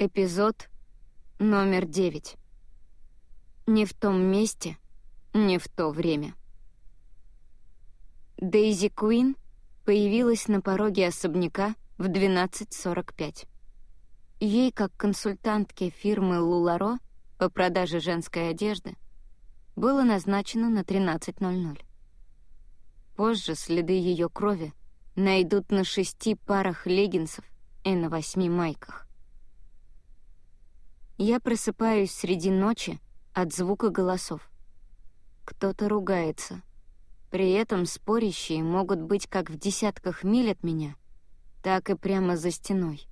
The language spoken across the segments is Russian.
Эпизод номер девять. Не в том месте, не в то время. Дейзи Куин появилась на пороге особняка в 12.45. Ей, как консультантке фирмы «Луларо» по продаже женской одежды, было назначено на 13.00. Позже следы ее крови найдут на шести парах леггинсов и на восьми майках. Я просыпаюсь среди ночи от звука голосов. Кто-то ругается. При этом спорящие могут быть как в десятках миль от меня, так и прямо за стеной.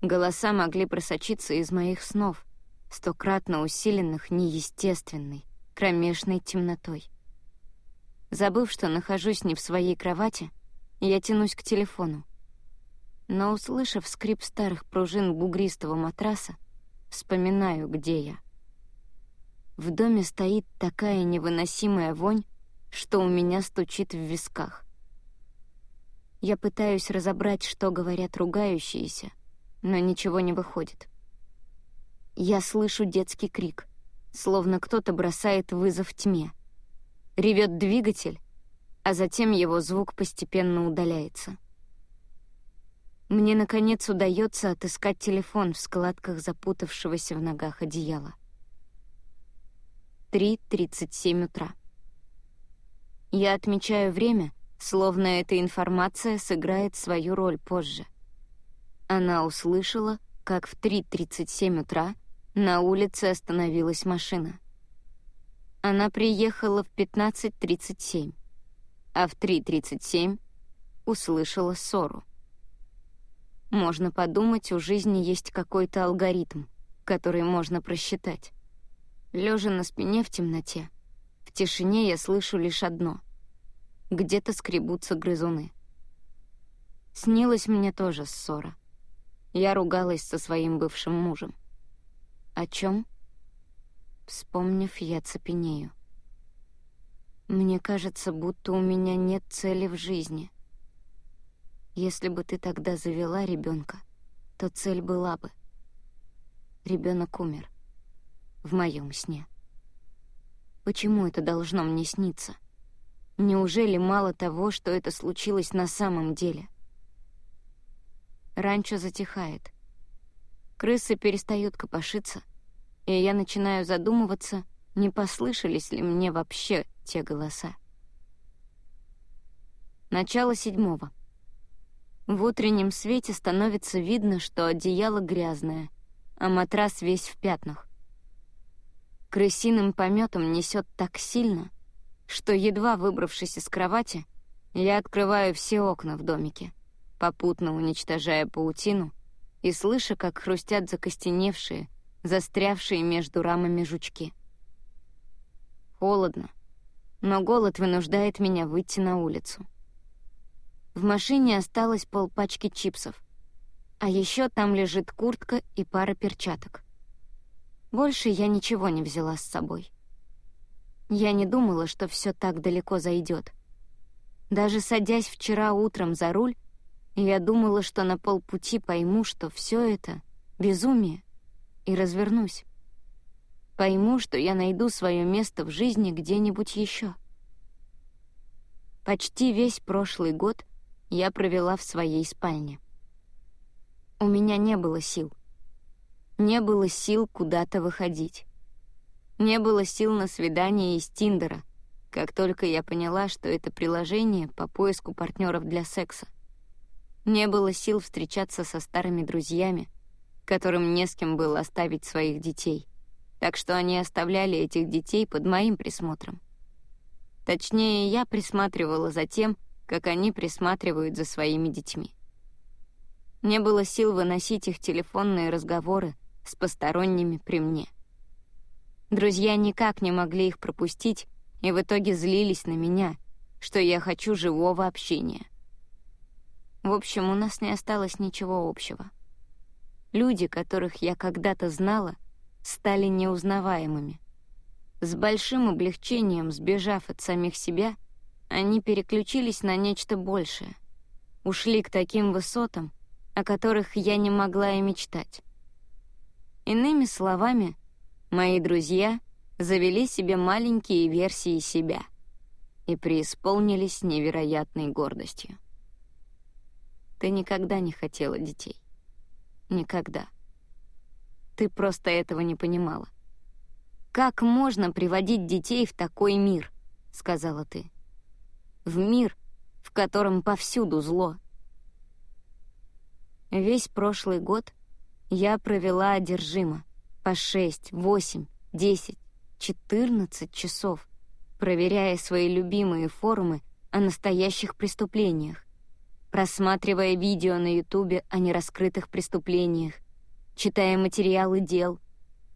Голоса могли просочиться из моих снов, стократно усиленных неестественной, кромешной темнотой. Забыв, что нахожусь не в своей кровати, я тянусь к телефону. Но, услышав скрип старых пружин бугристого матраса, Вспоминаю, где я. В доме стоит такая невыносимая вонь, что у меня стучит в висках. Я пытаюсь разобрать, что говорят ругающиеся, но ничего не выходит. Я слышу детский крик, словно кто-то бросает вызов тьме. Ревет двигатель, а затем его звук постепенно удаляется. Мне, наконец, удается отыскать телефон в складках запутавшегося в ногах одеяла. 3.37 утра. Я отмечаю время, словно эта информация сыграет свою роль позже. Она услышала, как в 3.37 утра на улице остановилась машина. Она приехала в 15.37, а в 3.37 услышала ссору. Можно подумать, у жизни есть какой-то алгоритм, который можно просчитать. Лежа на спине в темноте, в тишине я слышу лишь одно. Где-то скребутся грызуны. Снилась мне тоже ссора. Я ругалась со своим бывшим мужем. О чем? Вспомнив, я цепенею. Мне кажется, будто у меня нет цели в жизни — если бы ты тогда завела ребенка, то цель была бы. Ребенок умер. В моем сне. Почему это должно мне сниться? Неужели мало того, что это случилось на самом деле? Ранчо затихает. Крысы перестают копошиться, и я начинаю задумываться, не послышались ли мне вообще те голоса. Начало седьмого. В утреннем свете становится видно, что одеяло грязное, а матрас весь в пятнах. Крысиным пометом несет так сильно, что, едва выбравшись из кровати, я открываю все окна в домике, попутно уничтожая паутину и слыша, как хрустят закостеневшие, застрявшие между рамами жучки. Холодно, но голод вынуждает меня выйти на улицу. В машине осталось полпачки чипсов. А еще там лежит куртка и пара перчаток. Больше я ничего не взяла с собой. Я не думала, что все так далеко зайдет. Даже садясь вчера утром за руль, я думала, что на полпути пойму, что все это — безумие, и развернусь. Пойму, что я найду свое место в жизни где-нибудь еще. Почти весь прошлый год я провела в своей спальне. У меня не было сил. Не было сил куда-то выходить. Не было сил на свидание из Тиндера, как только я поняла, что это приложение по поиску партнеров для секса. Не было сил встречаться со старыми друзьями, которым не с кем было оставить своих детей, так что они оставляли этих детей под моим присмотром. Точнее, я присматривала за тем, как они присматривают за своими детьми. Не было сил выносить их телефонные разговоры с посторонними при мне. Друзья никак не могли их пропустить и в итоге злились на меня, что я хочу живого общения. В общем, у нас не осталось ничего общего. Люди, которых я когда-то знала, стали неузнаваемыми. С большим облегчением, сбежав от самих себя — они переключились на нечто большее. Ушли к таким высотам, о которых я не могла и мечтать. Иными словами, мои друзья завели себе маленькие версии себя и преисполнились невероятной гордостью. Ты никогда не хотела детей. Никогда. Ты просто этого не понимала. «Как можно приводить детей в такой мир?» — сказала ты. «В мир, в котором повсюду зло». Весь прошлый год я провела одержимо по 6, 8, 10, 14 часов, проверяя свои любимые форумы о настоящих преступлениях, просматривая видео на Ютубе о нераскрытых преступлениях, читая материалы дел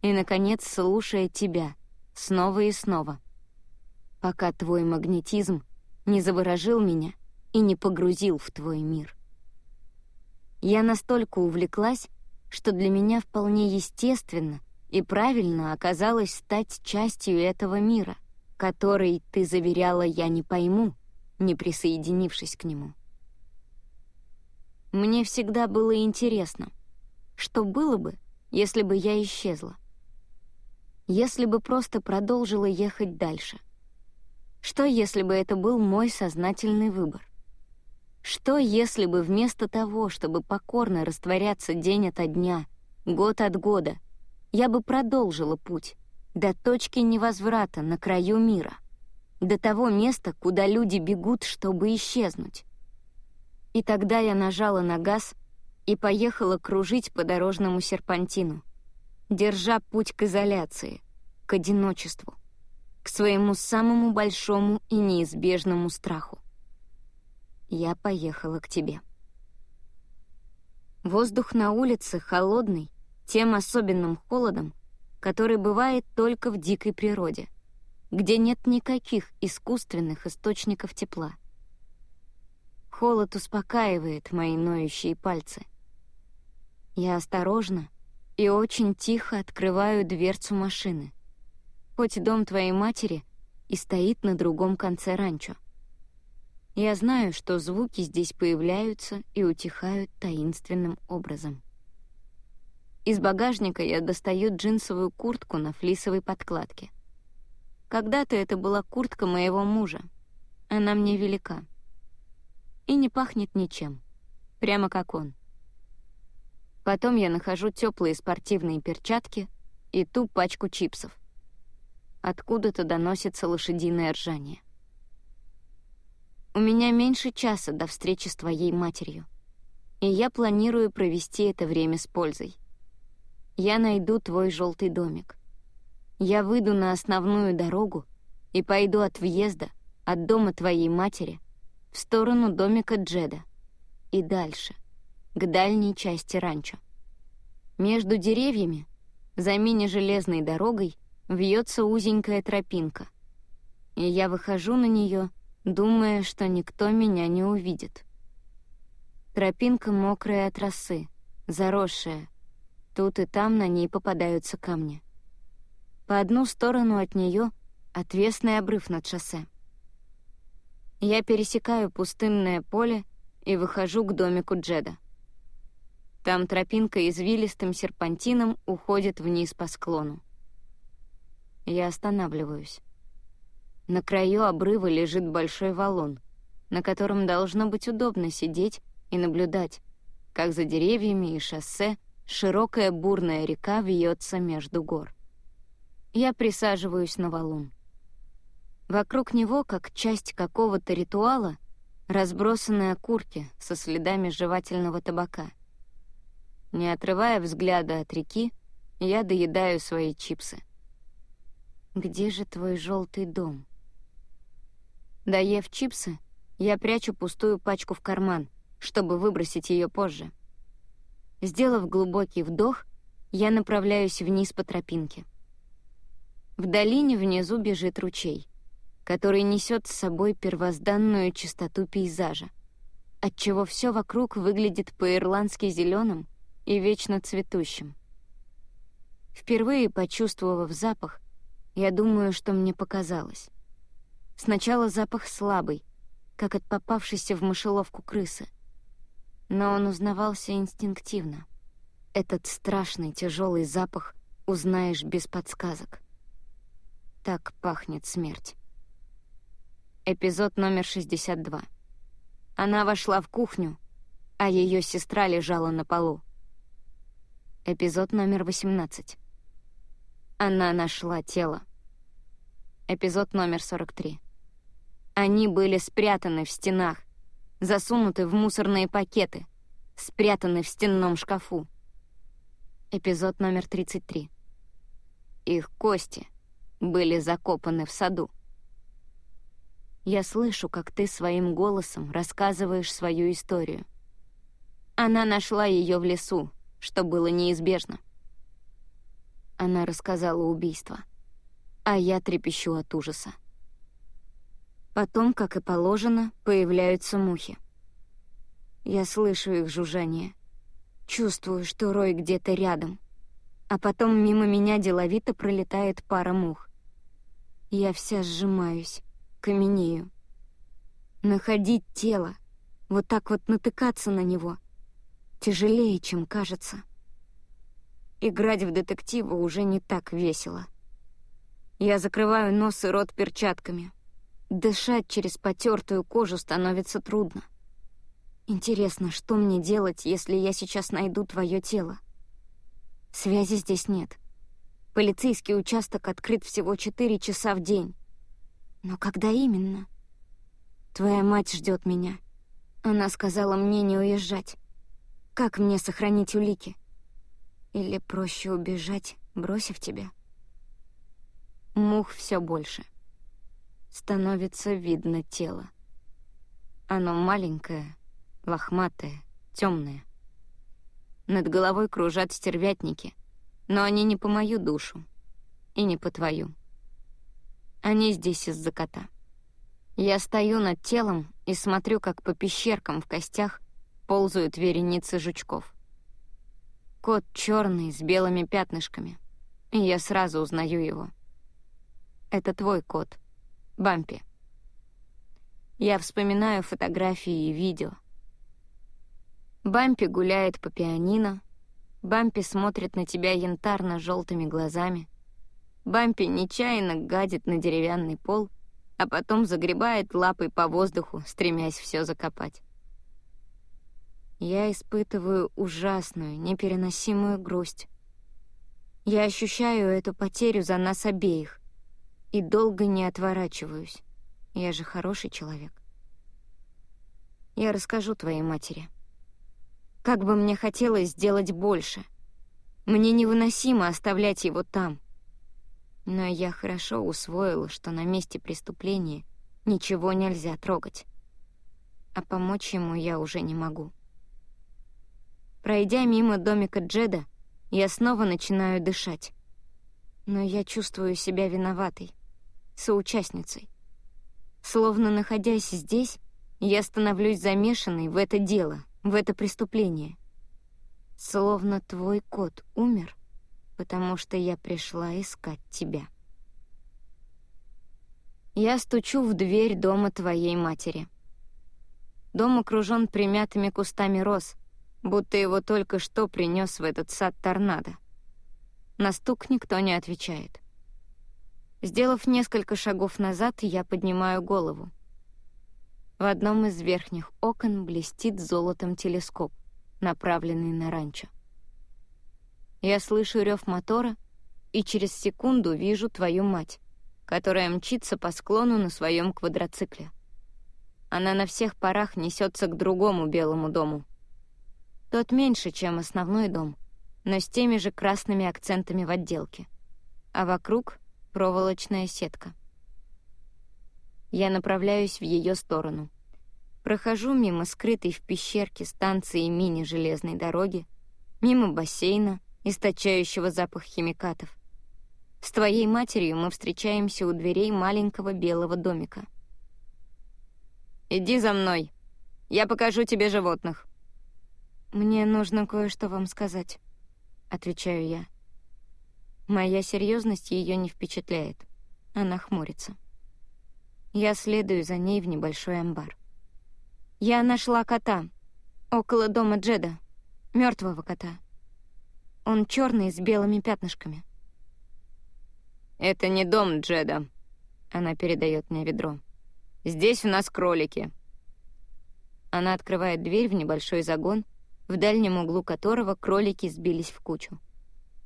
и, наконец, слушая тебя снова и снова, пока твой магнетизм не заворожил меня и не погрузил в твой мир. Я настолько увлеклась, что для меня вполне естественно и правильно оказалось стать частью этого мира, который, ты заверяла, я не пойму, не присоединившись к нему. Мне всегда было интересно, что было бы, если бы я исчезла? Если бы просто продолжила ехать дальше? Что, если бы это был мой сознательный выбор? Что, если бы вместо того, чтобы покорно растворяться день ото дня, год от года, я бы продолжила путь до точки невозврата на краю мира, до того места, куда люди бегут, чтобы исчезнуть? И тогда я нажала на газ и поехала кружить по дорожному серпантину, держа путь к изоляции, к одиночеству, к своему самому большому и неизбежному страху. Я поехала к тебе. Воздух на улице холодный, тем особенным холодом, который бывает только в дикой природе, где нет никаких искусственных источников тепла. Холод успокаивает мои ноющие пальцы. Я осторожно и очень тихо открываю дверцу машины, хоть дом твоей матери и стоит на другом конце ранчо. Я знаю, что звуки здесь появляются и утихают таинственным образом. Из багажника я достаю джинсовую куртку на флисовой подкладке. Когда-то это была куртка моего мужа. Она мне велика и не пахнет ничем. Прямо как он. Потом я нахожу теплые спортивные перчатки и ту пачку чипсов. Откуда-то доносится лошадиное ржание. У меня меньше часа до встречи с твоей матерью, и я планирую провести это время с пользой. Я найду твой желтый домик. Я выйду на основную дорогу и пойду от въезда, от дома твоей матери — в сторону домика Джеда и дальше, к дальней части ранчо. Между деревьями, за мини-железной дорогой, вьется узенькая тропинка, и я выхожу на нее, думая, что никто меня не увидит. Тропинка мокрая от росы, заросшая. Тут и там на ней попадаются камни. По одну сторону от нее отвесный обрыв над шоссе. Я пересекаю пустынное поле и выхожу к домику Джеда. Там тропинка извилистым серпантином уходит вниз по склону. Я останавливаюсь. На краю обрыва лежит большой валун, на котором должно быть удобно сидеть и наблюдать, как за деревьями и шоссе широкая бурная река вьется между гор. Я присаживаюсь на валун. Вокруг него, как часть какого-то ритуала, разбросанные окурки со следами жевательного табака. Не отрывая взгляда от реки, я доедаю свои чипсы. «Где же твой желтый дом?» Доев чипсы, я прячу пустую пачку в карман, чтобы выбросить ее позже. Сделав глубокий вдох, я направляюсь вниз по тропинке. В долине внизу бежит ручей который несет с собой первозданную чистоту пейзажа, отчего все вокруг выглядит по-ирландски зеленым и вечно цветущим. Впервые почувствовав запах, я думаю, что мне показалось. Сначала запах слабый, как от попавшейся в мышеловку крысы, но он узнавался инстинктивно. Этот страшный тяжелый запах узнаешь без подсказок. Так пахнет смерть. Эпизод номер 62. Она вошла в кухню, а ее сестра лежала на полу. Эпизод номер 18. Она нашла тело. Эпизод номер 43. Они были спрятаны в стенах, засунуты в мусорные пакеты, спрятаны в стенном шкафу. Эпизод номер 33. Их кости были закопаны в саду. Я слышу, как ты своим голосом рассказываешь свою историю. Она нашла ее в лесу, что было неизбежно. Она рассказала убийство, а я трепещу от ужаса. Потом, как и положено, появляются мухи. Я слышу их жужжание. Чувствую, что рой где-то рядом. А потом мимо меня деловито пролетает пара мух. Я вся сжимаюсь, каменею. Находить тело, вот так вот натыкаться на него, тяжелее, чем кажется. Играть в детектива уже не так весело. Я закрываю нос и рот перчатками. Дышать через потертую кожу становится трудно. Интересно, что мне делать, если я сейчас найду твое тело? Связи здесь нет. Полицейский участок открыт всего четыре часа в день. Но когда именно? Твоя мать ждет меня. Она сказала мне не уезжать. Как мне сохранить улики? Или проще убежать, бросив тебя? Мух все больше. Становится видно тело. Оно маленькое, лохматое, темное. Над головой кружат стервятники, но они не по мою душу и не по твою. Они здесь из-за кота. Я стою над телом и смотрю, как по пещеркам в костях ползают вереницы жучков. Кот черный, с белыми пятнышками. И я сразу узнаю его. Это твой кот, Бампи. Я вспоминаю фотографии и видео. Бампи гуляет по пианино. Бампи смотрит на тебя янтарно-желтыми глазами. Бампи нечаянно гадит на деревянный пол, а потом загребает лапой по воздуху, стремясь все закопать. Я испытываю ужасную, непереносимую грусть. Я ощущаю эту потерю за нас обеих и долго не отворачиваюсь. Я же хороший человек. Я расскажу твоей матери. Как бы мне хотелось сделать больше. Мне невыносимо оставлять его там. Но я хорошо усвоила, что на месте преступления ничего нельзя трогать. А помочь ему я уже не могу. Пройдя мимо домика Джеда, я снова начинаю дышать. Но я чувствую себя виноватой, соучастницей. Словно находясь здесь, я становлюсь замешанной в это дело, в это преступление. Словно твой кот умер, потому что я пришла искать тебя. Я стучу в дверь дома твоей матери. Дом окружен примятыми кустами роз, будто его только что принес в этот сад торнадо. На стук никто не отвечает. Сделав несколько шагов назад, я поднимаю голову. В одном из верхних окон блестит золотом телескоп, направленный на ранчо. Я слышу рев мотора и через секунду вижу твою мать, которая мчится по склону на своем квадроцикле. Она на всех парах несется к другому белому дому — тот меньше, чем основной дом, но с теми же красными акцентами в отделке. А вокруг — проволочная сетка. Я направляюсь в ее сторону. Прохожу мимо скрытой в пещерке станции мини-железной дороги, мимо бассейна, источающего запах химикатов. С твоей матерью мы встречаемся у дверей маленького белого домика. «Иди за мной. Я покажу тебе животных». «Мне нужно кое-что вам сказать», — отвечаю я. Моя серьезность ее не впечатляет. Она хмурится. Я следую за ней в небольшой амбар. Я нашла кота около дома Джеда, мертвого кота. Он черный с белыми пятнышками. «Это не дом Джеда», — она передает мне ведро. «Здесь у нас кролики». Она открывает дверь в небольшой загон, в дальнем углу которого кролики сбились в кучу.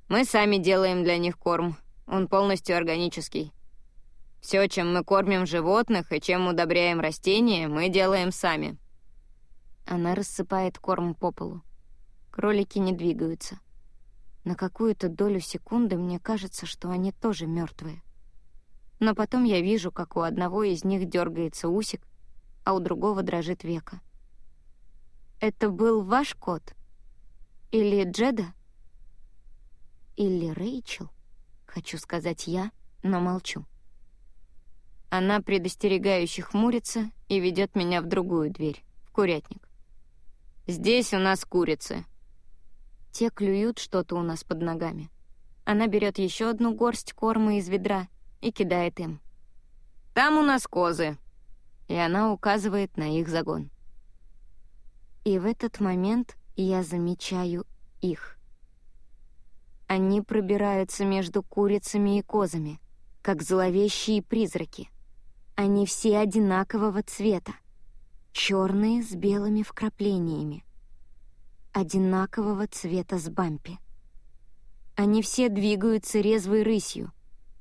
«Мы сами делаем для них корм. Он полностью органический. Все, чем мы кормим животных и чем удобряем растения, мы делаем сами». Она рассыпает корм по полу. Кролики не двигаются. На какую-то долю секунды мне кажется, что они тоже мертвые. Но потом я вижу, как у одного из них дергается усик, а у другого дрожит века. Это был ваш кот? Или Джеда? Или Рэйчел? Хочу сказать я, но молчу. Она предостерегающе хмурится и ведет меня в другую дверь, в курятник. «Здесь у нас курицы». Те клюют что-то у нас под ногами. Она берет еще одну горсть корма из ведра и кидает им. «Там у нас козы». И она указывает на их загон. И в этот момент я замечаю их. Они пробираются между курицами и козами, как зловещие призраки. Они все одинакового цвета, черные с белыми вкраплениями, одинакового цвета с бампи. Они все двигаются резвой рысью,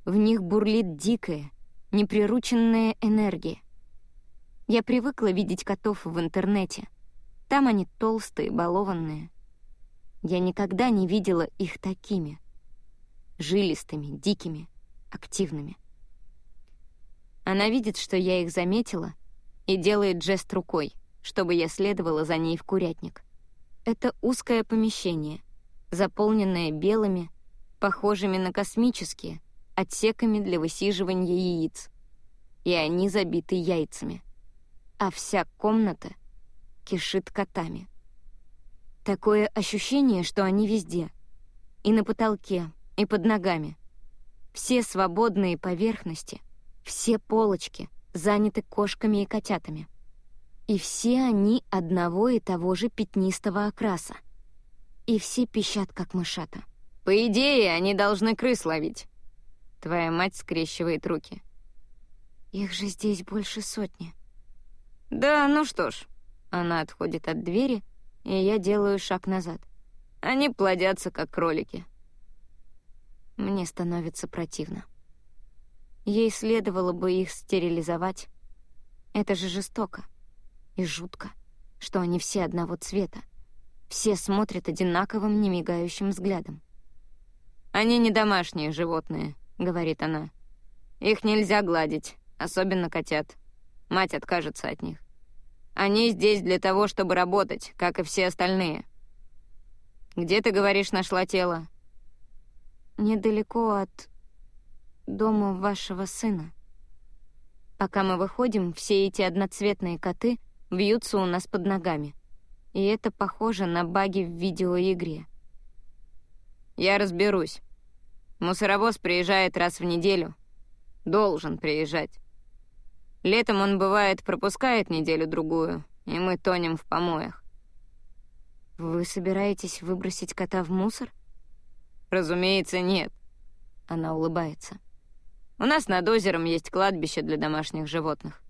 в них бурлит дикая, неприрученная энергия. Я привыкла видеть котов в интернете — там они толстые, балованные. Я никогда не видела их такими. Жилистыми, дикими, активными. Она видит, что я их заметила, и делает жест рукой, чтобы я следовала за ней в курятник. Это узкое помещение, заполненное белыми, похожими на космические, отсеками для высиживания яиц. И они забиты яйцами. А вся комната — кишит котами. Такое ощущение, что они везде. И на потолке, и под ногами. Все свободные поверхности, все полочки заняты кошками и котятами. И все они одного и того же пятнистого окраса. И все пищат, как мышата. «По идее, они должны крыс ловить». Твоя мать скрещивает руки. «Их же здесь больше сотни». «Да, ну что ж, она отходит от двери, и я делаю шаг назад. Они плодятся, как кролики. Мне становится противно. Ей следовало бы их стерилизовать. Это же жестоко и жутко, что они все одного цвета. Все смотрят одинаковым, немигающим взглядом. «Они не домашние животные», — говорит она. «Их нельзя гладить, особенно котят. Мать откажется от них. Они здесь для того, чтобы работать, как и все остальные. Где, ты говоришь, нашла тело? Недалеко от дома вашего сына. Пока мы выходим, все эти одноцветные коты вьются у нас под ногами. И это похоже на баги в видеоигре. Я разберусь. Мусоровоз приезжает раз в неделю. Должен приезжать. Летом он, бывает, пропускает неделю-другую, и мы тонем в помоях. Вы собираетесь выбросить кота в мусор? Разумеется, нет. Она улыбается. У нас над озером есть кладбище для домашних животных.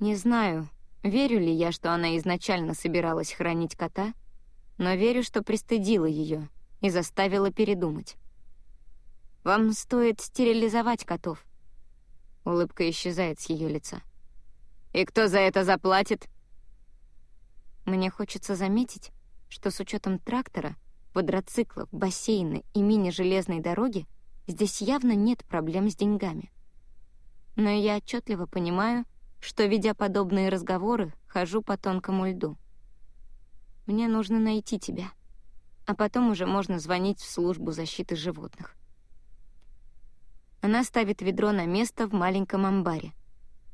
Не знаю, верю ли я, что она изначально собиралась хранить кота, но верю, что пристыдила ее и заставила передумать. Вам стоит стерилизовать котов. Улыбка исчезает с ее лица. «И кто за это заплатит?» Мне хочется заметить, что с учетом трактора, квадроциклов, бассейна и мини-железной дороги здесь явно нет проблем с деньгами. Но я отчетливо понимаю, что, ведя подобные разговоры, хожу по тонкому льду. Мне нужно найти тебя, а потом уже можно звонить в службу защиты животных. Она ставит ведро на место в маленьком амбаре,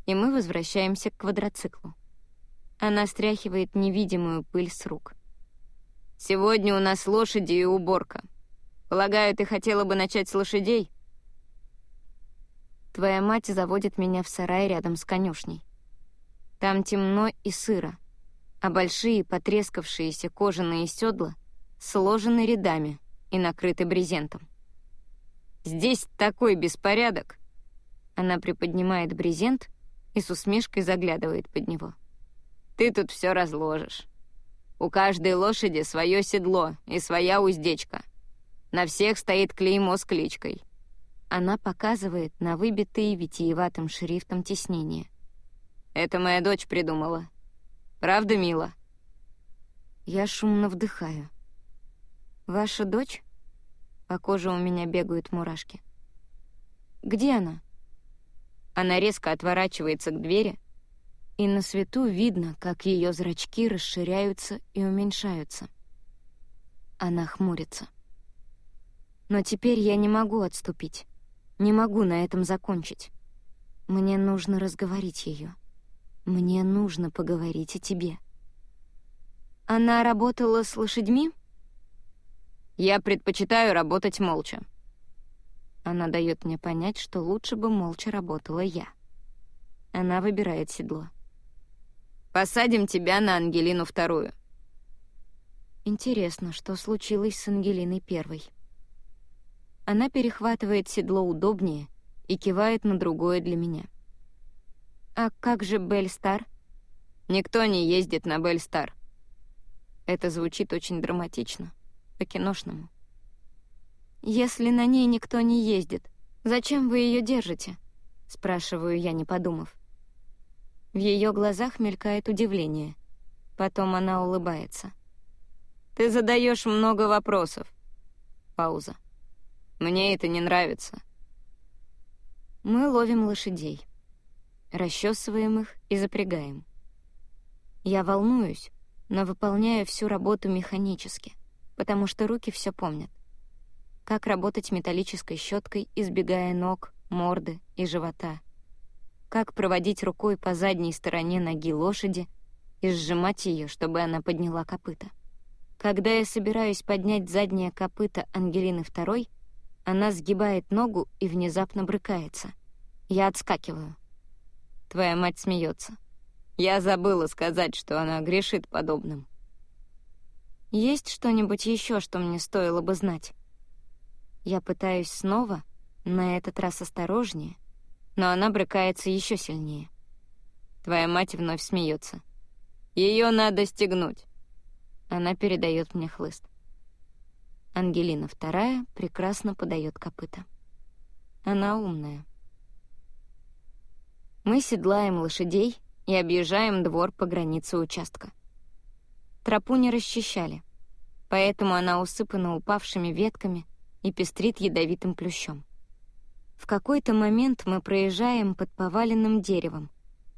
и мы возвращаемся к квадроциклу. Она стряхивает невидимую пыль с рук. «Сегодня у нас лошади и уборка. Полагаю, ты хотела бы начать с лошадей?» Твоя мать заводит меня в сарай рядом с конюшней. Там темно и сыро, а большие потрескавшиеся кожаные седла сложены рядами и накрыты брезентом. «Здесь такой беспорядок!» Она приподнимает брезент и с усмешкой заглядывает под него. «Ты тут все разложишь. У каждой лошади свое седло и своя уздечка. На всех стоит клеймо с кличкой». Она показывает на выбитые витиеватым шрифтом теснения. «Это моя дочь придумала. Правда, мила?» Я шумно вдыхаю. «Ваша дочь?» По коже у меня бегают мурашки. «Где она?» Она резко отворачивается к двери, и на свету видно, как ее зрачки расширяются и уменьшаются. Она хмурится. Но теперь я не могу отступить. Не могу на этом закончить. Мне нужно разговорить ее. Мне нужно поговорить о тебе. Она работала с лошадьми? Я предпочитаю работать молча. Она дает мне понять, что лучше бы молча работала я. Она выбирает седло. Посадим тебя на Ангелину вторую. Интересно, что случилось с Ангелиной первой. Она перехватывает седло удобнее и кивает на другое для меня. «А как же Бельстар?» «Никто не ездит на Бельстар». Это звучит очень драматично, по-киношному. «Если на ней никто не ездит, зачем вы ее держите?» — спрашиваю я, не подумав. В ее глазах мелькает удивление. Потом она улыбается. «Ты задаешь много вопросов». Пауза. «Мне это не нравится». Мы ловим лошадей, расчесываем их и запрягаем. Я волнуюсь, но выполняю всю работу механически, потому что руки все помнят. Как работать металлической щеткой, избегая ног, морды и живота — как проводить рукой по задней стороне ноги лошади и сжимать ее, чтобы она подняла копыта. Когда я собираюсь поднять заднее копыто Ангелины II, она сгибает ногу и внезапно брыкается. Я отскакиваю. Твоя мать смеется. Я забыла сказать, что она грешит подобным. Есть что-нибудь еще, что мне стоило бы знать? Я пытаюсь снова, на этот раз осторожнее, но она брыкается еще сильнее. Твоя мать вновь смеется. Ее надо стегнуть. Она передает мне хлыст. Ангелина вторая прекрасно подает копыта. Она умная. Мы седлаем лошадей и объезжаем двор по границе участка. Тропу не расчищали, поэтому она усыпана упавшими ветками и пестрит ядовитым плющом. В какой-то момент мы проезжаем под поваленным деревом,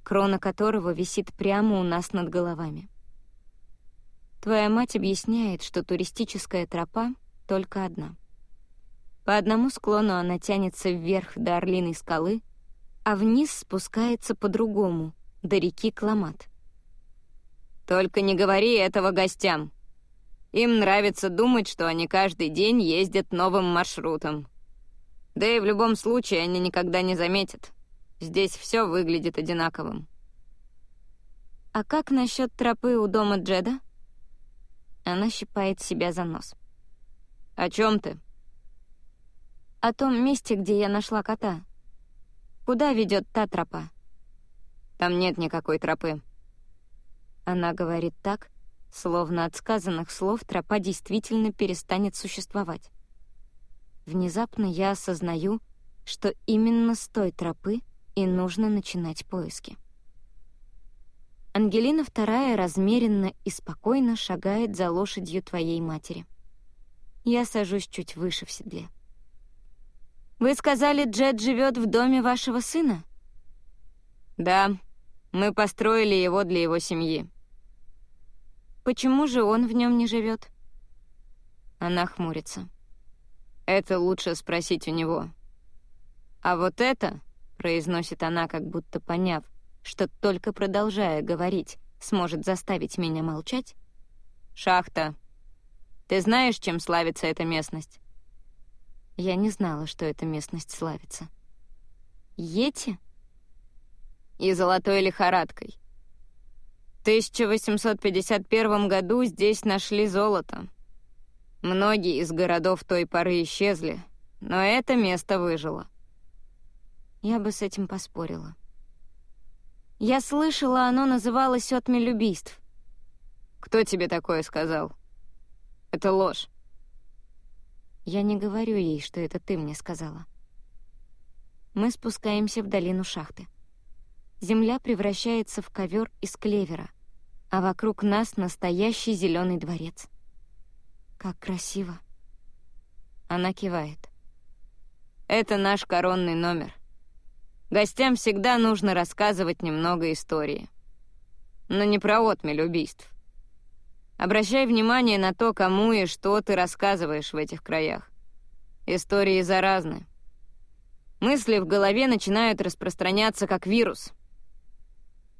крона которого висит прямо у нас над головами. Твоя мать объясняет, что туристическая тропа только одна. По одному склону она тянется вверх до Орлиной скалы, а вниз спускается по другому, до реки Кламат. «Только не говори этого гостям. Им нравится думать, что они каждый день ездят новым маршрутом», да и в любом случае они никогда не заметят. Здесь все выглядит одинаковым. А как насчет тропы у дома Джеда? Она щипает себя за нос. О чем ты? О том месте, где я нашла кота. Куда ведет та тропа? Там нет никакой тропы. Она говорит так, словно от сказанных слов тропа действительно перестанет существовать. Внезапно я осознаю, что именно с той тропы и нужно начинать поиски. Ангелина вторая размеренно и спокойно шагает за лошадью твоей матери. Я сажусь чуть выше в седле. «Вы сказали, Джет живет в доме вашего сына?» «Да, мы построили его для его семьи». «Почему же он в нем не живет?» Она хмурится. Это лучше спросить у него. А вот это, произносит она, как будто поняв, что только продолжая говорить, сможет заставить меня молчать. Шахта. Ты знаешь, чем славится эта местность? Я не знала, что эта местность славится. Йети? И золотой лихорадкой. В 1851 году здесь нашли золото. Многие из городов той поры исчезли, но это место выжило. Я бы с этим поспорила. Я слышала, оно называлось «Отмель убийств». Кто тебе такое сказал? Это ложь. Я не говорю ей, что это ты мне сказала. Мы спускаемся в долину шахты. Земля превращается в ковер из клевера, а вокруг нас настоящий зеленый дворец. Как красиво. Она кивает. Это наш коронный номер. Гостям всегда нужно рассказывать немного истории. Но не про отмель убийств. Обращай внимание на то, кому и что ты рассказываешь в этих краях. Истории заразны. Мысли в голове начинают распространяться как вирус.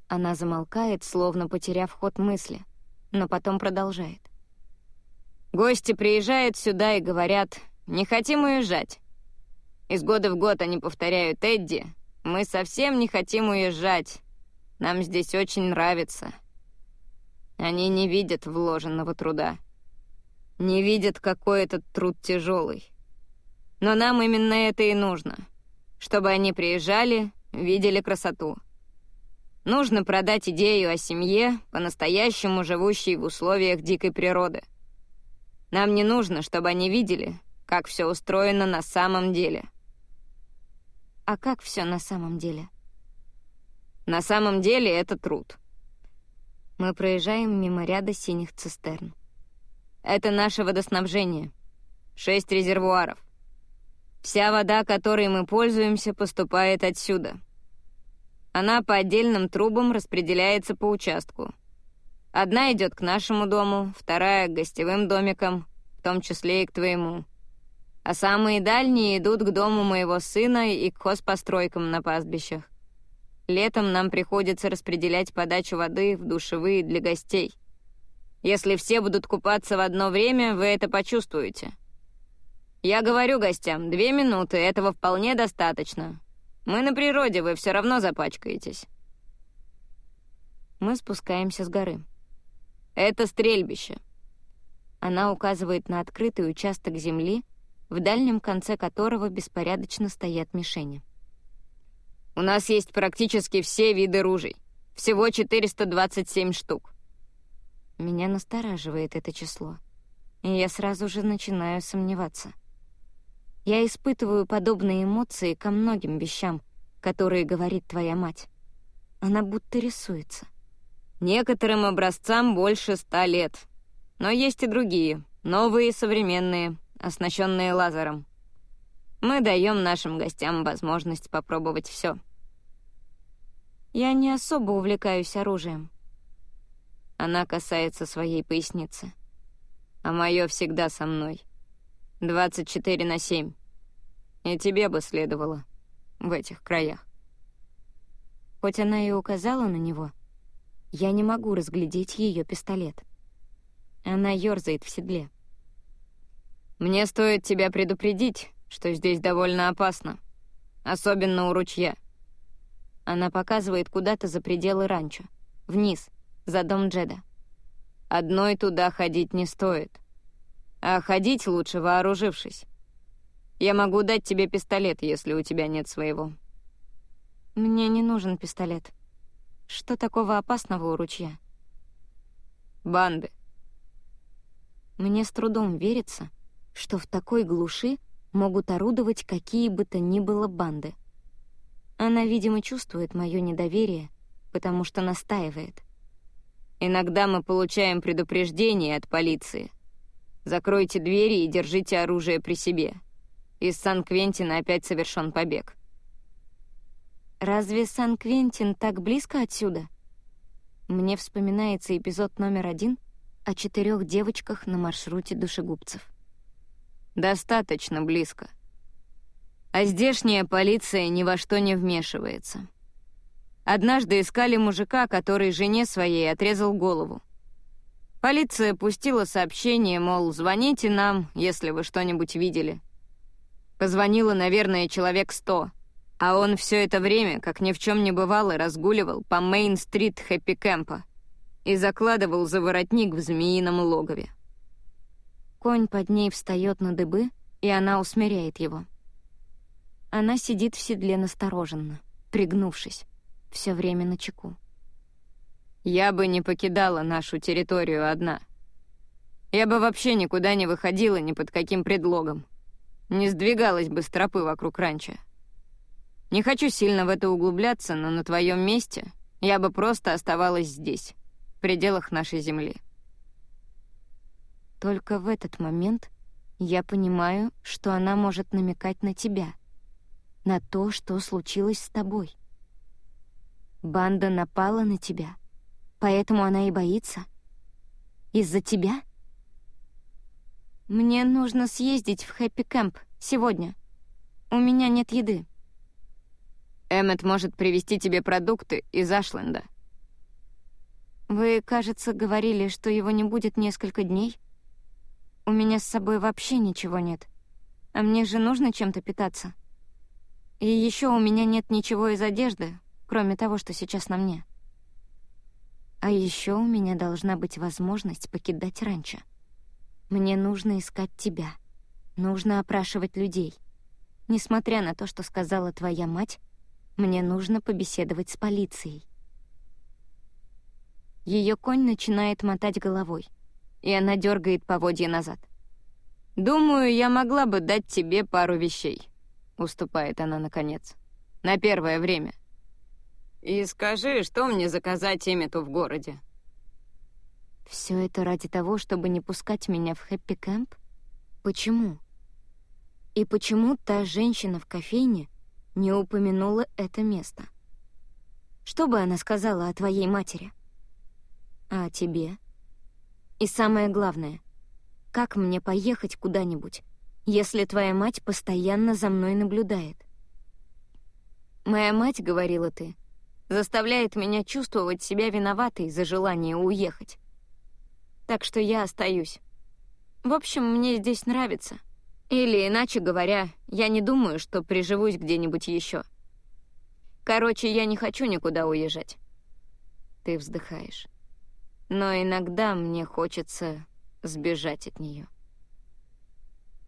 Она замолкает, словно потеряв ход мысли, но потом продолжает. Гости приезжают сюда и говорят, не хотим уезжать. Из года в год они повторяют, Эдди, мы совсем не хотим уезжать. Нам здесь очень нравится. Они не видят вложенного труда. Не видят, какой этот труд тяжелый. Но нам именно это и нужно. Чтобы они приезжали, видели красоту. Нужно продать идею о семье, по-настоящему живущей в условиях дикой природы. Нам не нужно, чтобы они видели, как все устроено на самом деле. А как все на самом деле? На самом деле это труд. Мы проезжаем мимо ряда синих цистерн. Это наше водоснабжение. Шесть резервуаров. Вся вода, которой мы пользуемся, поступает отсюда. Она по отдельным трубам распределяется по участку. Одна идет к нашему дому, вторая — к гостевым домикам, в том числе и к твоему. А самые дальние идут к дому моего сына и к хозпостройкам на пастбищах. Летом нам приходится распределять подачу воды в душевые для гостей. Если все будут купаться в одно время, вы это почувствуете. Я говорю гостям, две минуты, этого вполне достаточно. Мы на природе, вы все равно запачкаетесь. Мы спускаемся с горы. Это стрельбище. Она указывает на открытый участок земли, в дальнем конце которого беспорядочно стоят мишени. У нас есть практически все виды ружей. Всего 427 штук. Меня настораживает это число, и я сразу же начинаю сомневаться. Я испытываю подобные эмоции ко многим вещам, которые говорит твоя мать. Она будто рисуется. Некоторым образцам больше ста лет. Но есть и другие, новые и современные, оснащенные лазером. Мы даем нашим гостям возможность попробовать все. Я не особо увлекаюсь оружием. Она касается своей поясницы. А мое всегда со мной. 24 на 7. И тебе бы следовало в этих краях. Хоть она и указала на него, я не могу разглядеть ее пистолет. Она ёрзает в седле. «Мне стоит тебя предупредить, что здесь довольно опасно. Особенно у ручья. Она показывает куда-то за пределы ранчо. Вниз, за дом Джеда. Одной туда ходить не стоит. А ходить лучше, вооружившись. Я могу дать тебе пистолет, если у тебя нет своего. Мне не нужен пистолет. Что такого опасного у ручья? Банды. Мне с трудом верится, что в такой глуши могут орудовать какие бы то ни было банды. Она, видимо, чувствует мое недоверие, потому что настаивает. Иногда мы получаем предупреждение от полиции. Закройте двери и держите оружие при себе. Из Сан-Квентина опять совершен побег. Разве Сан-Квентин так близко отсюда? Мне вспоминается эпизод номер один о четырех девочках на маршруте душегубцев. Достаточно близко. А здешняя полиция ни во что не вмешивается. Однажды искали мужика, который жене своей отрезал голову. Полиция пустила сообщение, мол, звоните нам, если вы что-нибудь видели. Позвонило, наверное, человек сто, а он все это время, как ни в чем не бывало, разгуливал по Мейн-стрит Хэппи-Кэмпа и закладывал за воротник в змеином логове. Конь под ней встает на дыбы, и она усмиряет его. Она сидит в седле настороженно, пригнувшись, все время на чеку. «Я бы не покидала нашу территорию одна. Я бы вообще никуда не выходила ни под каким предлогом. Не сдвигалась бы с тропы вокруг ранчо. Не хочу сильно в это углубляться, но на твоем месте я бы просто оставалась здесь, в пределах нашей земли. Только в этот момент я понимаю, что она может намекать на тебя, на то, что случилось с тобой. Банда напала на тебя, поэтому она и боится. Из-за тебя? Мне нужно съездить в хэппи-кэмп сегодня. У меня нет еды. Эммет может привезти тебе продукты из Ашленда. Вы, кажется, говорили, что его не будет несколько дней. У меня с собой вообще ничего нет. А мне же нужно чем-то питаться. И еще у меня нет ничего из одежды, кроме того, что сейчас на мне. А еще у меня должна быть возможность покидать ранчо. Мне нужно искать тебя. Нужно опрашивать людей. Несмотря на то, что сказала твоя мать, мне нужно побеседовать с полицией. Ее конь начинает мотать головой, и она дергает поводья назад. «Думаю, я могла бы дать тебе пару вещей», — уступает она наконец. «На первое время. И скажи, что мне заказать Эммету в городе?» Все это ради того, чтобы не пускать меня в хэппи-кэмп? Почему? И почему та женщина в кофейне не упомянула это место. Что бы она сказала о твоей матери? А о тебе? И самое главное, как мне поехать куда-нибудь, если твоя мать постоянно за мной наблюдает? Моя мать, говорила ты, заставляет меня чувствовать себя виноватой за желание уехать. Так что я остаюсь. В общем, мне здесь нравится. Или, иначе говоря, я не думаю, что приживусь где-нибудь еще. Короче, я не хочу никуда уезжать. Ты вздыхаешь. Но иногда мне хочется сбежать от нее.